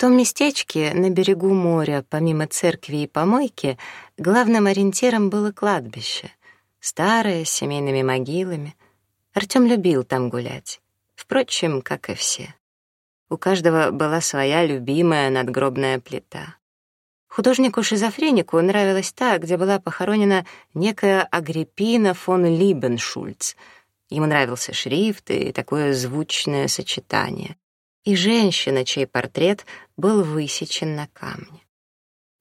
том местечке на берегу моря, помимо церкви и помойки, главным ориентиром было кладбище. Старое, с семейными могилами. Артём любил там гулять. Впрочем, как и все. У каждого была своя любимая надгробная плита. Художнику-шизофренику нравилась та, где была похоронена некая Агриппина фон Либеншульц. Ему нравился шрифт и такое звучное сочетание. И женщина, чей портрет был высечен на камне.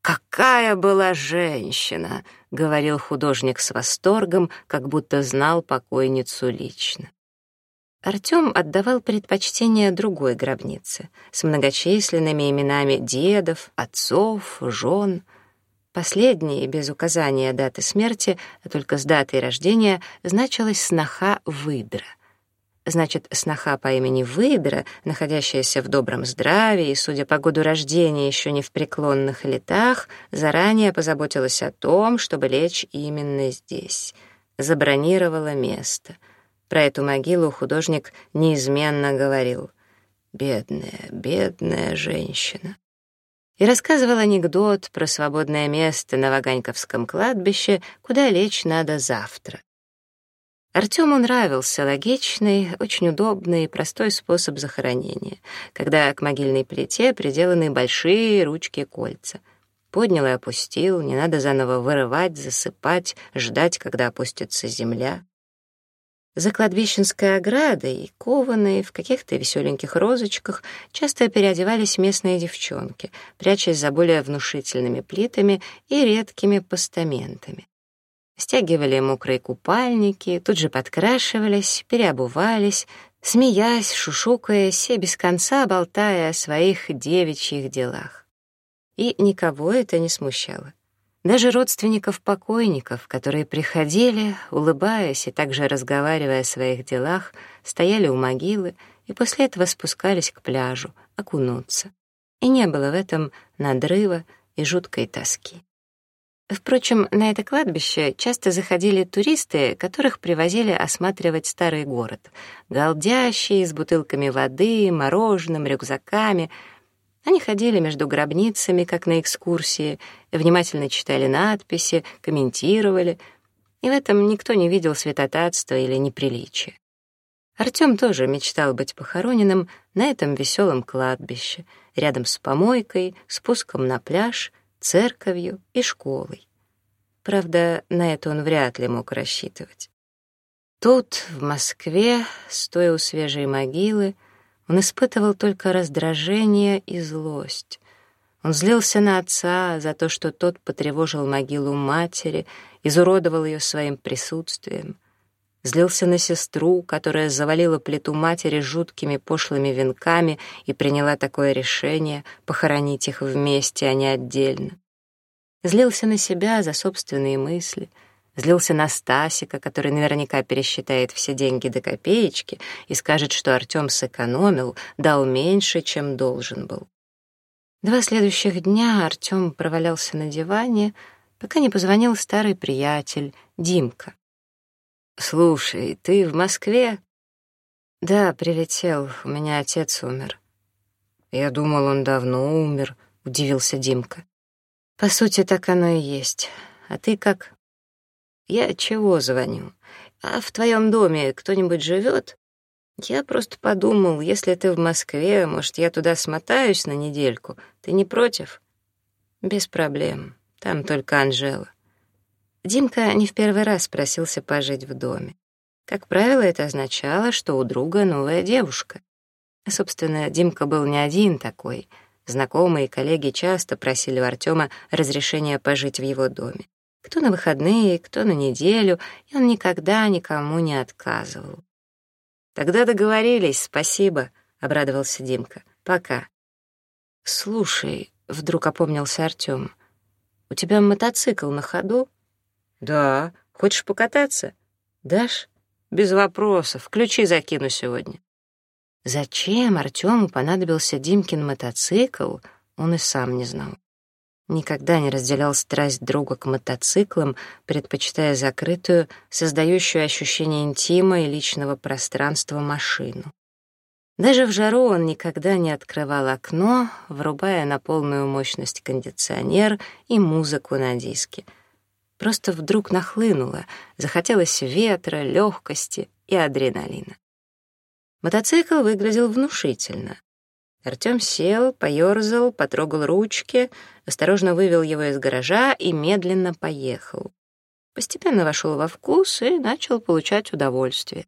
«Какая была женщина!» — говорил художник с восторгом, как будто знал покойницу лично. Артём отдавал предпочтение другой гробнице с многочисленными именами дедов, отцов, жен. Последнее, без указания даты смерти, а только с датой рождения, значилась сноха выдра. Значит, сноха по имени Выбера, находящаяся в добром здравии и, судя по году рождения, еще не в преклонных летах, заранее позаботилась о том, чтобы лечь именно здесь. Забронировала место. Про эту могилу художник неизменно говорил. «Бедная, бедная женщина» и рассказывал анекдот про свободное место на Ваганьковском кладбище, куда лечь надо завтра. Артёму нравился логичный, очень удобный и простой способ захоронения, когда к могильной плите приделаны большие ручки кольца. Поднял и опустил, не надо заново вырывать, засыпать, ждать, когда опустится земля. За кладбищенской оградой, кованые в каких-то веселеньких розочках, часто переодевались местные девчонки, прячась за более внушительными плитами и редкими постаментами стягивали мокрые купальники, тут же подкрашивались, переобувались, смеясь, шушукаясь и без конца болтая о своих девичьих делах. И никого это не смущало. Даже родственников покойников, которые приходили, улыбаясь и также разговаривая о своих делах, стояли у могилы и после этого спускались к пляжу, окунуться. И не было в этом надрыва и жуткой тоски. Впрочем, на это кладбище часто заходили туристы, которых привозили осматривать старый город. Голдящие, с бутылками воды, мороженым, рюкзаками. Они ходили между гробницами, как на экскурсии, внимательно читали надписи, комментировали. И в этом никто не видел святотатства или неприличия. Артём тоже мечтал быть похороненным на этом веселом кладбище, рядом с помойкой, спуском на пляж — церковью и школой. Правда, на это он вряд ли мог рассчитывать. Тут, в Москве, стоя у свежей могилы, он испытывал только раздражение и злость. Он злился на отца за то, что тот потревожил могилу матери, изуродовал ее своим присутствием — злился на сестру, которая завалила плиту матери жуткими пошлыми венками и приняла такое решение похоронить их вместе, а не отдельно. Злился на себя за собственные мысли, злился на Стасика, который наверняка пересчитает все деньги до копеечки и скажет, что Артём сэкономил, дал меньше, чем должен был. Два следующих дня Артём провалялся на диване, пока не позвонил старый приятель, Димка. «Слушай, ты в Москве?» «Да, прилетел. У меня отец умер». «Я думал, он давно умер», — удивился Димка. «По сути, так оно и есть. А ты как?» «Я чего звоню? А в твоем доме кто-нибудь живет? Я просто подумал, если ты в Москве, может, я туда смотаюсь на недельку. Ты не против?» «Без проблем. Там только Анжела». Димка не в первый раз просился пожить в доме. Как правило, это означало, что у друга новая девушка. А, собственно, Димка был не один такой. Знакомые и коллеги часто просили у Артёма разрешения пожить в его доме. Кто на выходные, кто на неделю, и он никогда никому не отказывал. «Тогда договорились, спасибо», — обрадовался Димка. «Пока». «Слушай», — вдруг опомнился Артём, — «у тебя мотоцикл на ходу?» «Да. Хочешь покататься?» «Дашь?» «Без вопросов. Ключи закину сегодня». Зачем Артему понадобился Димкин мотоцикл, он и сам не знал. Никогда не разделял страсть друга к мотоциклам, предпочитая закрытую, создающую ощущение интима и личного пространства машину. Даже в жару он никогда не открывал окно, врубая на полную мощность кондиционер и музыку на диске — просто вдруг нахлынуло, захотелось ветра, легкости и адреналина. Мотоцикл выглядел внушительно. Артем сел, поерзал, потрогал ручки, осторожно вывел его из гаража и медленно поехал. Постепенно вошел во вкус и начал получать удовольствие.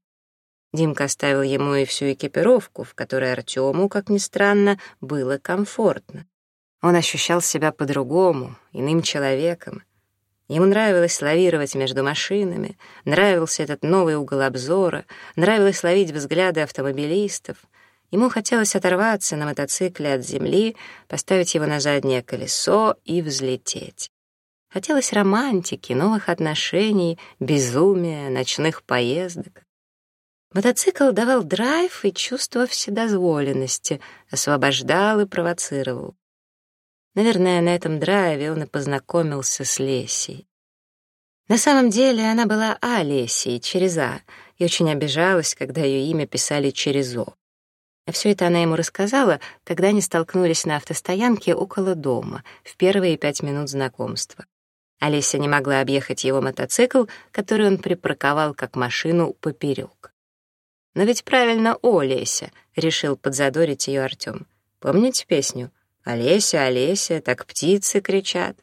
Димка оставил ему и всю экипировку, в которой Артему, как ни странно, было комфортно. Он ощущал себя по-другому, иным человеком. Ему нравилось лавировать между машинами, нравился этот новый угол обзора, нравилось ловить взгляды автомобилистов. Ему хотелось оторваться на мотоцикле от земли, поставить его на заднее колесо и взлететь. Хотелось романтики, новых отношений, безумия, ночных поездок. Мотоцикл давал драйв и чувство вседозволенности, освобождал и провоцировал. Наверное, на этом драйве он и познакомился с Лесей. На самом деле она была Алесей через А и очень обижалась, когда ее имя писали через О. А все это она ему рассказала, когда они столкнулись на автостоянке около дома в первые пять минут знакомства. Олеся не могла объехать его мотоцикл, который он припарковал как машину поперек. «Но ведь правильно, Олеся», — решил подзадорить ее Артем. «Помните песню? Олеся, Олеся, так птицы кричат.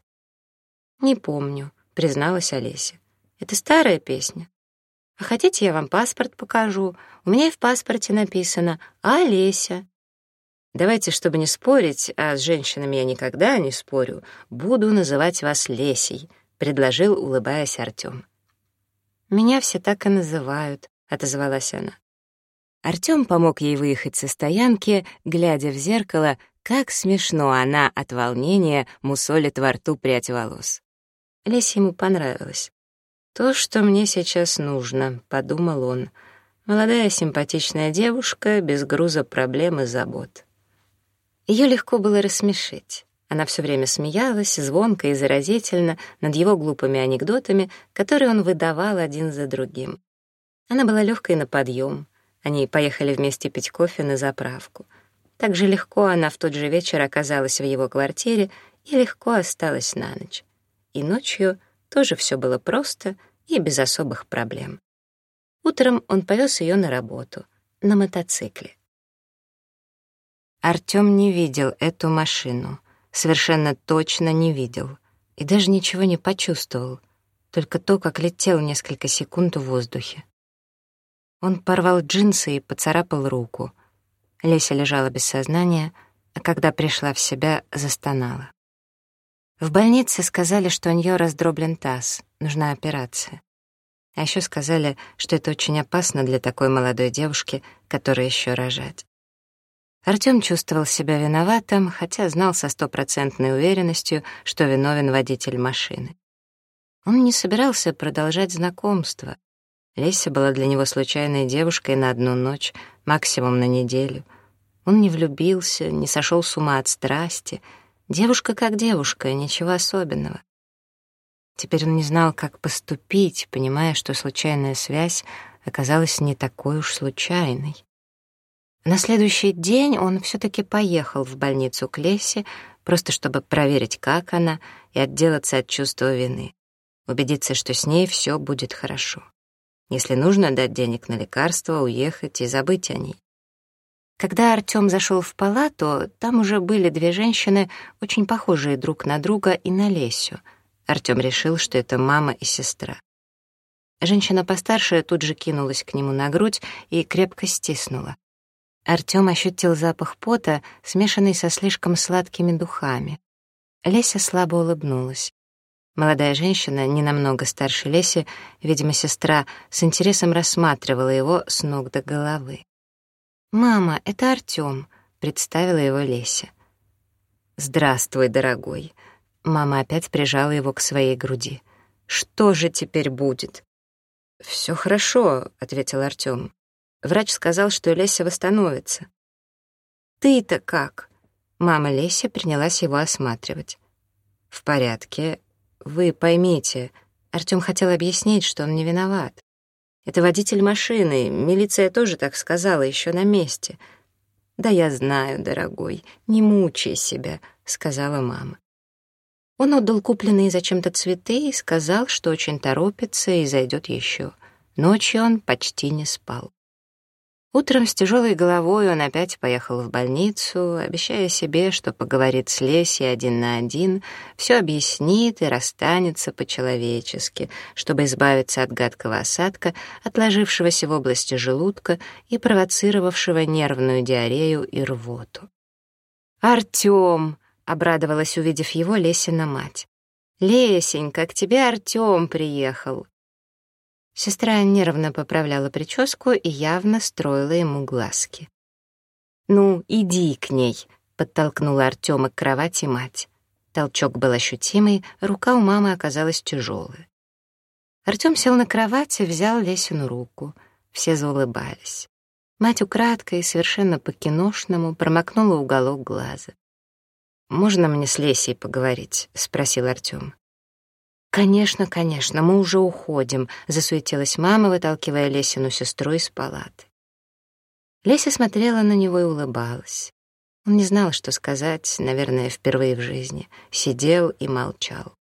Не помню, призналась Олеся. Это старая песня. А хотите, я вам паспорт покажу? У меня и в паспорте написано «Олеся». Давайте, чтобы не спорить, а с женщинами я никогда не спорю, буду называть вас Лесей, предложил, улыбаясь Артём. Меня все так и называют, отозвалась она. Артём помог ей выехать со стоянки, глядя в зеркало, как смешно она от волнения мусолит во рту прядь волос. Лесе ему понравилось. «То, что мне сейчас нужно», — подумал он. Молодая симпатичная девушка без груза проблем и забот. Ее легко было рассмешить. Она все время смеялась, звонко и заразительно, над его глупыми анекдотами, которые он выдавал один за другим. Она была легкой на подъем. Они поехали вместе пить кофе на заправку — так же легко она в тот же вечер оказалась в его квартире и легко осталась на ночь. И ночью тоже все было просто и без особых проблем. Утром он повез ее на работу, на мотоцикле. Артём не видел эту машину, совершенно точно не видел, и даже ничего не почувствовал, только то, как летел несколько секунд в воздухе. Он порвал джинсы и поцарапал руку — Леся лежала без сознания, а когда пришла в себя, застонала. В больнице сказали, что у нее раздроблен таз, нужна операция. А еще сказали, что это очень опасно для такой молодой девушки, которая еще рожать. Артём чувствовал себя виноватым, хотя знал со стопроцентной уверенностью, что виновен водитель машины. Он не собирался продолжать знакомство. Леся была для него случайной девушкой на одну ночь, максимум на неделю. Он не влюбился, не сошел с ума от страсти. Девушка как девушка, ничего особенного. Теперь он не знал, как поступить, понимая, что случайная связь оказалась не такой уж случайной. На следующий день он все-таки поехал в больницу к Лесе, просто чтобы проверить, как она, и отделаться от чувства вины, убедиться, что с ней все будет хорошо. Если нужно, дать денег на лекарства, уехать и забыть о ней. Когда Артём зашёл в палату, там уже были две женщины, очень похожие друг на друга и на Лесю. Артём решил, что это мама и сестра. Женщина постарше тут же кинулась к нему на грудь и крепко стиснула. Артём ощутил запах пота, смешанный со слишком сладкими духами. Леся слабо улыбнулась. Молодая женщина, не намного старше Леси, видимо, сестра, с интересом рассматривала его с ног до головы. «Мама, это Артём», — представила его Леся. «Здравствуй, дорогой». Мама опять прижала его к своей груди. «Что же теперь будет?» «Всё хорошо», — ответил Артём. Врач сказал, что Леся восстановится. «Ты-то как?» Мама Леся принялась его осматривать. «В порядке, вы поймите, Артём хотел объяснить, что он не виноват. Это водитель машины, милиция тоже так сказала еще на месте. Да я знаю, дорогой, не мучай себя, сказала мама. Он отдал купленные зачем-то цветы и сказал, что очень торопится и зайдет еще. Ночью он почти не спал. Утром с тяжелой головой он опять поехал в больницу, обещая себе, что поговорит с Лесей один на один, все объяснит и расстанется по-человечески, чтобы избавиться от гадкого осадка, отложившегося в области желудка и провоцировавшего нервную диарею и рвоту. «Артем!» — обрадовалась, увидев его Лесина мать. «Лесенька, к тебе Артем приехал!» Сестра нервно поправляла прическу и явно строила ему глазки. «Ну, иди к ней», — подтолкнула Артема к кровати мать. Толчок был ощутимый, рука у мамы оказалась тяжелая. Артем сел на кровать и взял Лесину руку. Все заулыбались. Мать украдкой, совершенно по-киношному, промокнула уголок глаза. «Можно мне с Лесей поговорить?» — спросил Артем. «Конечно, конечно, мы уже уходим», — засуетилась мама, выталкивая Лесину сестру из палаты. Леся смотрела на него и улыбалась. Он не знал, что сказать, наверное, впервые в жизни. Сидел и молчал.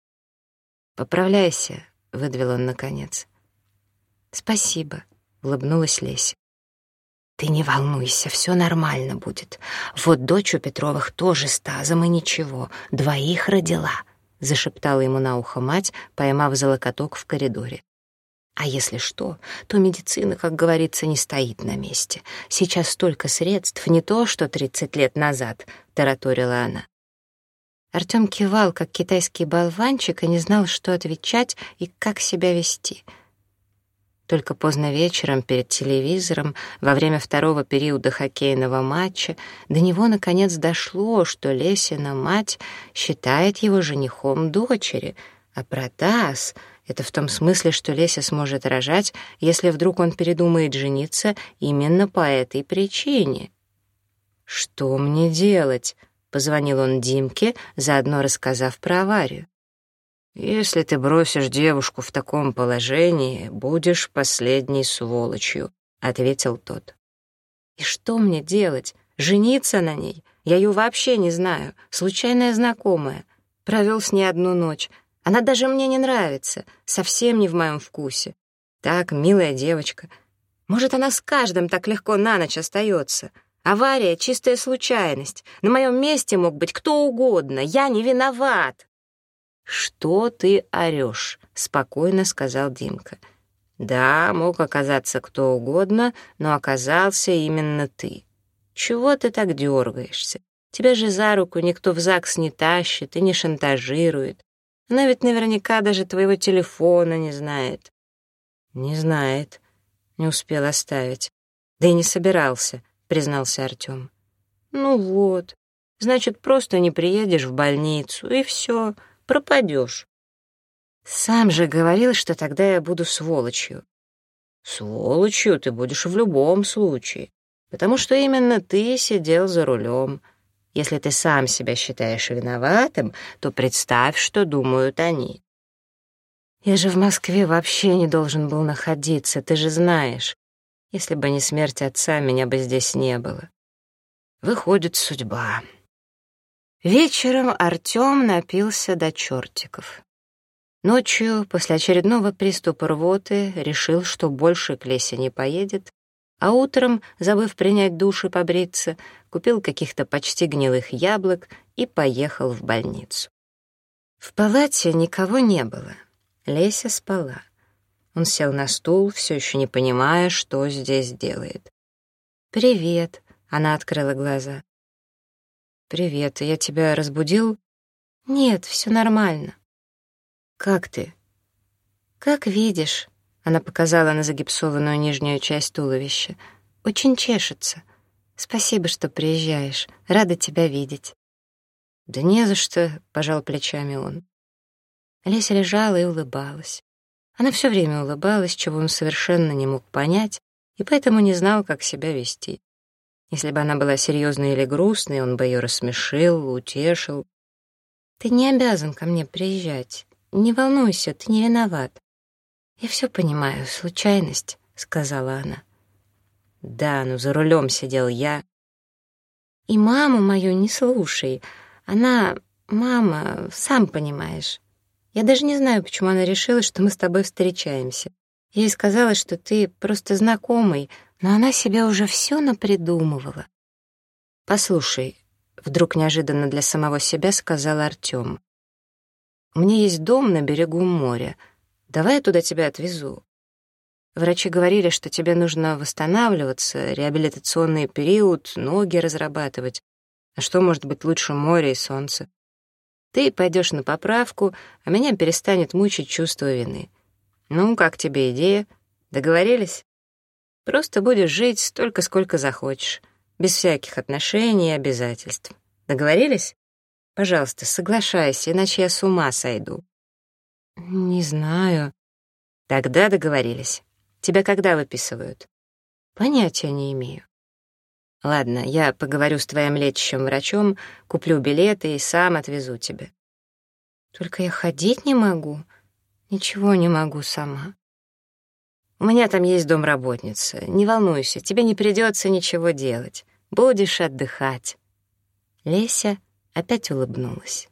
«Поправляйся», — выдавил он наконец. «Спасибо», — улыбнулась Леся. «Ты не волнуйся, все нормально будет. Вот дочь у Петровых тоже с тазом и ничего, двоих родила. — зашептала ему на ухо мать, поймав за локоток в коридоре. А если что, то медицина, как говорится, не стоит на месте. Сейчас столько средств, не то что 30 лет назад, — тараторила она. Артем кивал, как китайский болванчик, и не знал, что отвечать и как себя вести — только поздно вечером перед телевизором, во время второго периода хоккейного матча, до него наконец дошло, что Лесина мать считает его женихом дочери, а Протас — это в том смысле, что Леся сможет рожать, если вдруг он передумает жениться именно по этой причине. «Что мне делать?» — позвонил он Димке, заодно рассказав про аварию. Если ты бросишь девушку в таком положении, будешь последней сволочью, ответил тот. И что мне делать? Жениться на ней? Я ее вообще не знаю, случайная знакомая. Провел с ней одну ночь. Она даже мне не нравится, совсем не в моем вкусе. Так, милая девочка. Может, она с каждым так легко на ночь остается. Авария — чистая случайность. На моем месте мог быть кто угодно. Я не виноват. «Что ты орешь?» — спокойно сказал Димка. «Да, мог оказаться кто угодно, но оказался именно ты. Чего ты так дергаешься? Тебя же за руку никто в ЗАГС не тащит и не шантажирует. Она ведь наверняка даже твоего телефона не знает». «Не знает», — не успел оставить. «Да и не собирался», — признался Артём. «Ну вот, значит, просто не приедешь в больницу, и все», пропадешь. Сам же говорил, что тогда я буду сволочью. Сволочью ты будешь в любом случае, потому что именно ты сидел за рулем. Если ты сам себя считаешь виноватым, то представь, что думают они. Я же в Москве вообще не должен был находиться, ты же знаешь. Если бы не смерть отца, меня бы здесь не было. Выходит, судьба. Вечером Артём напился до чёртиков. Ночью, после очередного приступа рвоты, решил, что больше к Лесе не поедет, а утром, забыв принять душ и побриться, купил каких-то почти гнилых яблок и поехал в больницу. В палате никого не было. Леся спала. Он сел на стул, все еще не понимая, что здесь делает. «Привет», — она открыла глаза. «Привет, я тебя разбудил?» «Нет, все нормально». «Как ты?» «Как видишь», — она показала на загипсованную нижнюю часть туловища. «Очень чешется. Спасибо, что приезжаешь. Рада тебя видеть». «Да не за что», — пожал плечами он. Леся лежала и улыбалась. Она все время улыбалась, чего он совершенно не мог понять, и поэтому не знал, как себя вести. Если бы она была серьезной или грустной, он бы ее рассмешил, утешил. «Ты не обязан ко мне приезжать. Не волнуйся, ты не виноват». «Я все понимаю, случайность», — сказала она. «Да, но за рулем сидел я». «И маму мою не слушай. Она... мама, сам понимаешь. Я даже не знаю, почему она решила, что мы с тобой встречаемся. Я ей сказала, что ты просто знакомый, но она себя уже все напридумывала. «Послушай», — вдруг неожиданно для самого себя сказал Артем, «у меня есть дом на берегу моря. Давай я туда тебя отвезу. Врачи говорили, что тебе нужно восстанавливаться, реабилитационный период, ноги разрабатывать. А что может быть лучше моря и солнца? Ты пойдешь на поправку, а меня перестанет мучить чувство вины. Ну, как тебе идея? Договорились?» Просто будешь жить столько, сколько захочешь, без всяких отношений и обязательств. Договорились? Пожалуйста, соглашайся, иначе я с ума сойду». «Не знаю». «Тогда договорились. Тебя когда выписывают?» «Понятия не имею». «Ладно, я поговорю с твоим лечащим врачом, куплю билеты и сам отвезу тебя». «Только я ходить не могу. Ничего не могу сама». У меня там есть домработница. Не волнуйся, тебе не придется ничего делать. Будешь отдыхать». Леся опять улыбнулась.